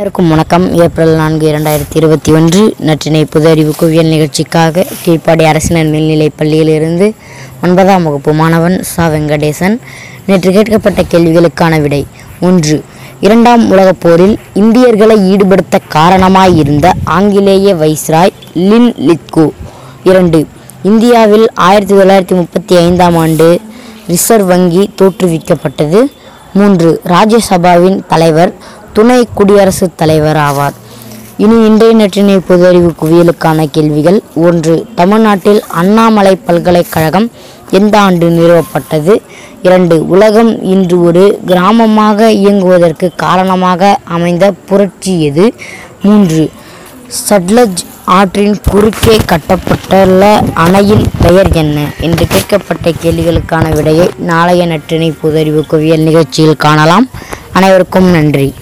அனைவருக்கும் வணக்கம். ஏப்ரல் நான்கு இரண்டாயிரத்தி இருபத்தி ஒன்று நற்றினை புது அறிவு குவியல் நிகழ்ச்சிக்காக கீழ்ப்பாடி அரசினர் மேல்நிலைப் பள்ளியிலிருந்து ஒன்பதாம் வகுப்பு மாணவன் சா. வெங்கடேசன் நேற்று கேட்கப்பட்ட கேள்விகளுக்கான விடை ஒன்று. இரண்டாம் உலகப் போரில் இந்தியர்களை ஈடுபடுத்த காரணமாயிருந்த ஆங்கிலேய வைஸ்ராய் லின் லித்கோ இரண்டு. இந்தியாவில் ஆயிரத்தி தொள்ளாயிரத்தி முப்பத்தி ஐந்தாம் ஆண்டு ரிசர்வ் வங்கி தோற்றுவிக்கப்பட்டது. மூன்று. ராஜ்யசபாவின் தலைவர் துணை குடியரசுத் தலைவர் ஆவார். இனி இன்றைய நற்றினை பொது அறிவு குவியலுக்கான கேள்விகள் ஒன்று தமிழ்நாட்டில் அண்ணாமலை பல்கலைக்கழகம் எந்த ஆண்டு நிறுவப்பட்டது? இரண்டு உலகம் இன்று ஒரு கிராமமாக இயங்குவதற்கு காரணமாக அமைந்த புரட்சி எது? மூன்று சட்லஜ் ஆற்றின் குறுக்கே கட்டப்பட்டுள்ள அணையின் பெயர் என்ன? என்று கேட்கப்பட்ட கேள்விகளுக்கான விடையை நாளைய நற்றினை பொது அறிவு குவியல் நிகழ்ச்சியில் காணலாம். அனைவருக்கும் நன்றி.